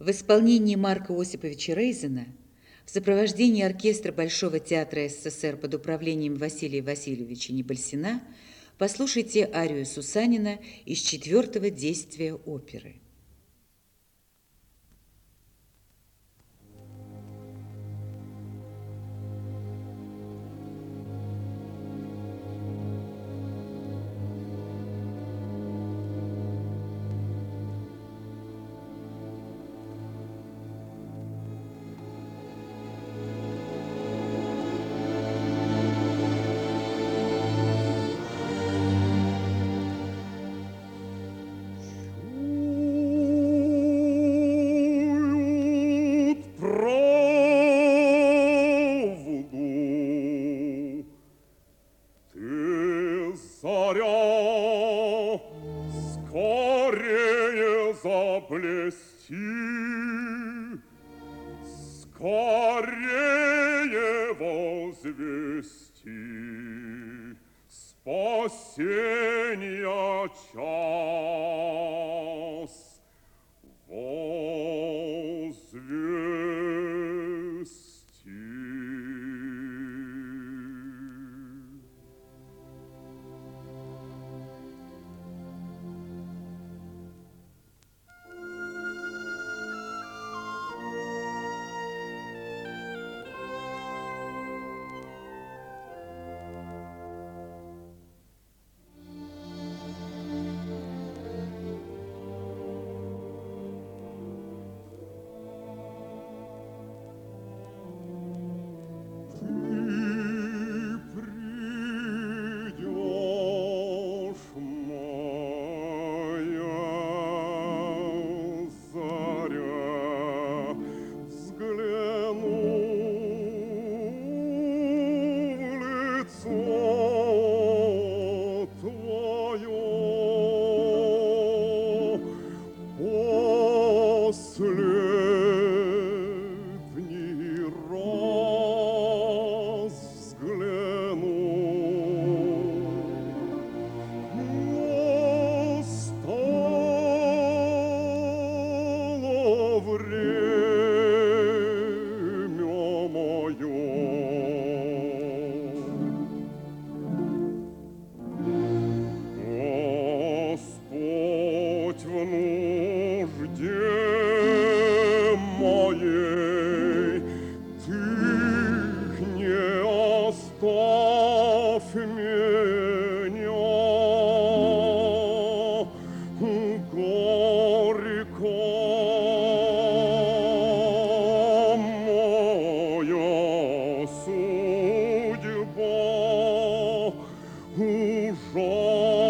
В исполнении Марка Осиповича Рейзена в сопровождении оркестра Большого театра СССР под управлением Василия Васильевича Небольсина послушайте арию Сусанина из четвертого действия оперы. царя скорее заблести, скорее возвести спасения час. absolu who.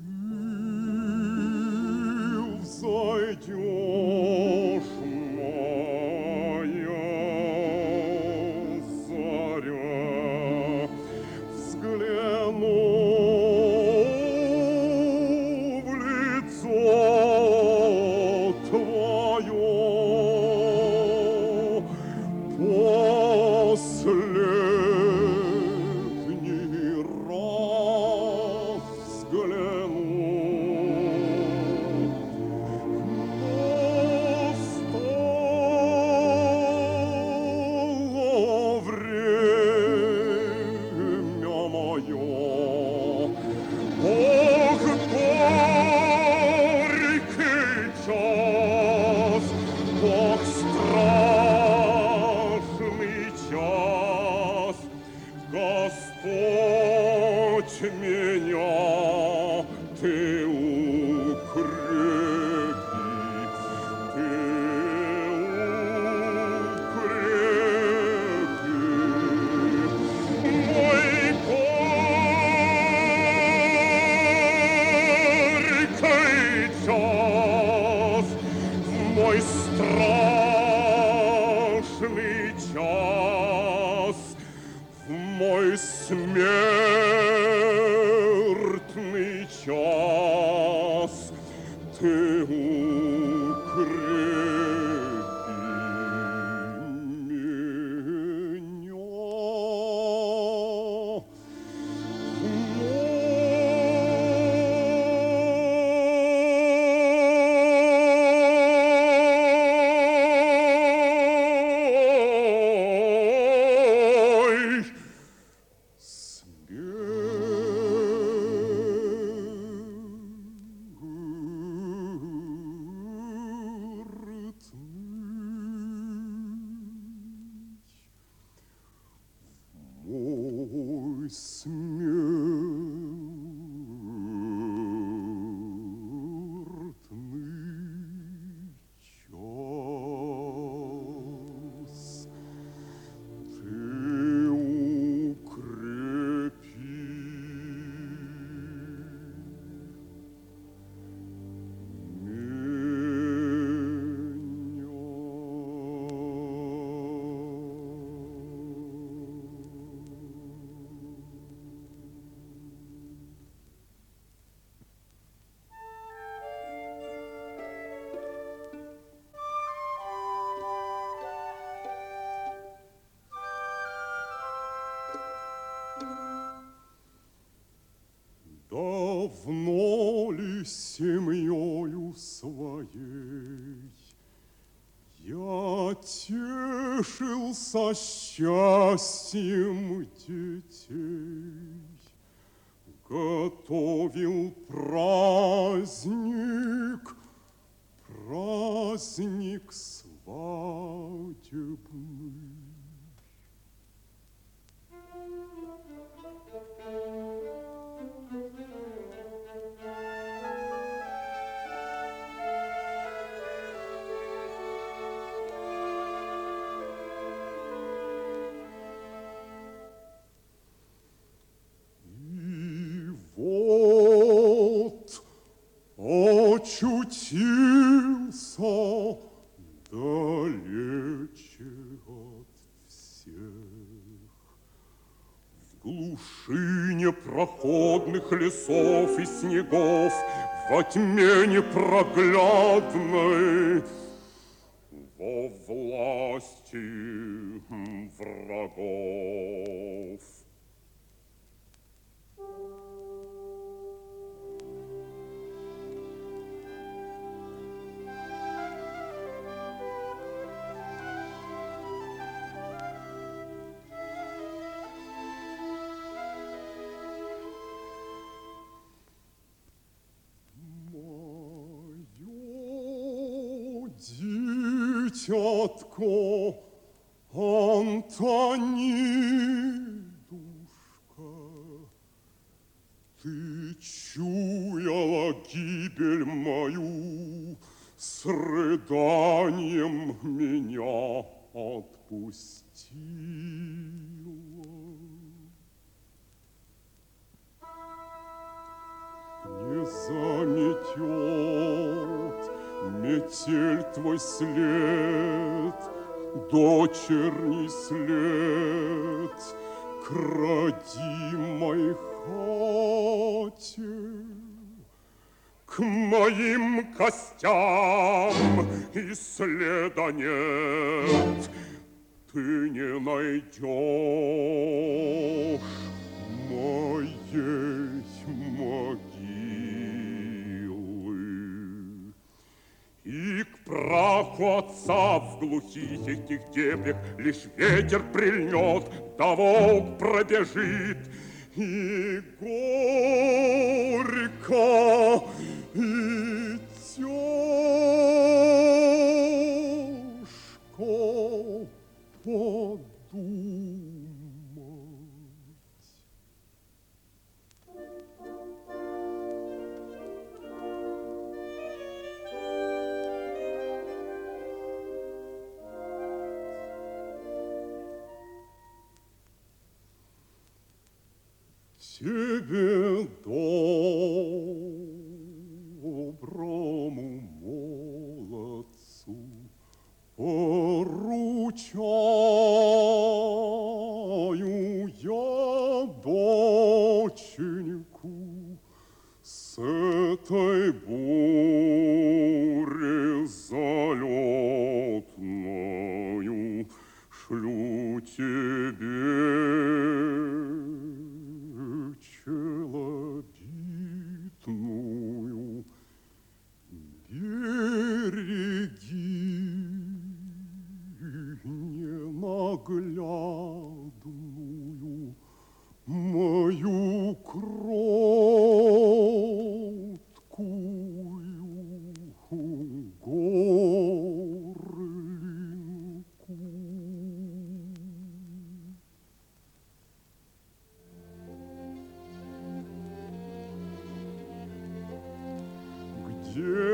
Mm-hmm. мой страшный час, в мой смертный час. Тешился счастьем детей, Готовил праздник, праздник свадебный. очутился непроходных лесов и снегов, во тьме непроглядной, во власти врагов. Тетко Антонидушка, ты чуяла гибель мою, с рыданием меня отпустила. Не заметет метель твой след, дочерний след к родимой хате. К моим костям и следа нет, ты не найдешь моей могилы. И к праху отца в глухих этих дебрях Лишь ветер прильнет, да волк пробежит. И горько, и тяжко доброму ненаглядную мою кроткую горлинку. Где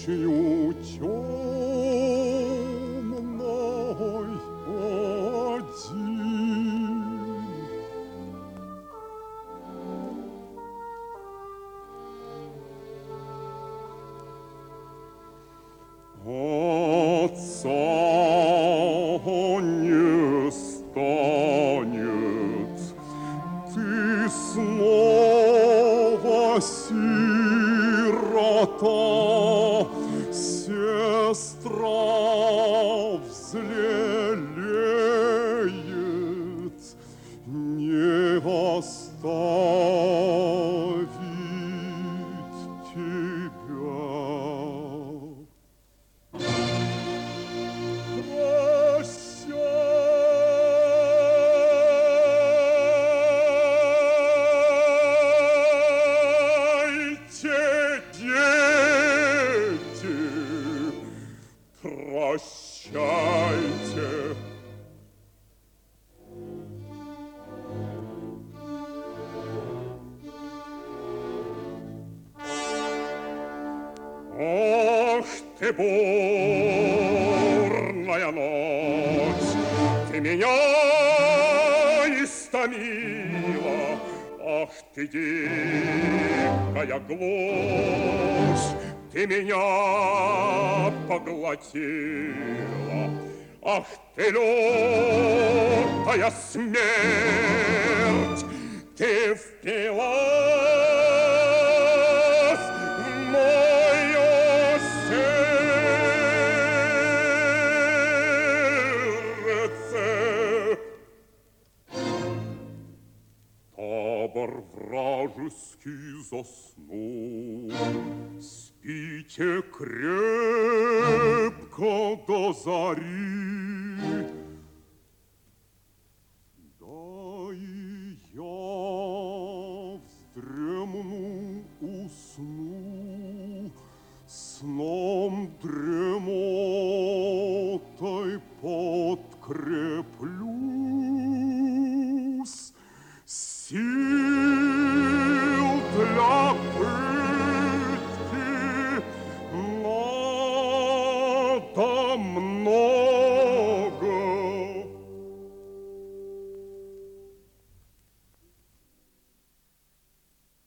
ночью темной один. Отца не станет, ты снова сирота, Сестра взлелеет, бурная ночь, ты меня истомила, Ах ты, дикая глушь, ты меня поглотила. Ах ты, лютая смерть, ты впилась Табор вражеский заснул. Спите крепко до зари. Да и я вздремну, усну, Сном дремотой подкреплюсь. Сил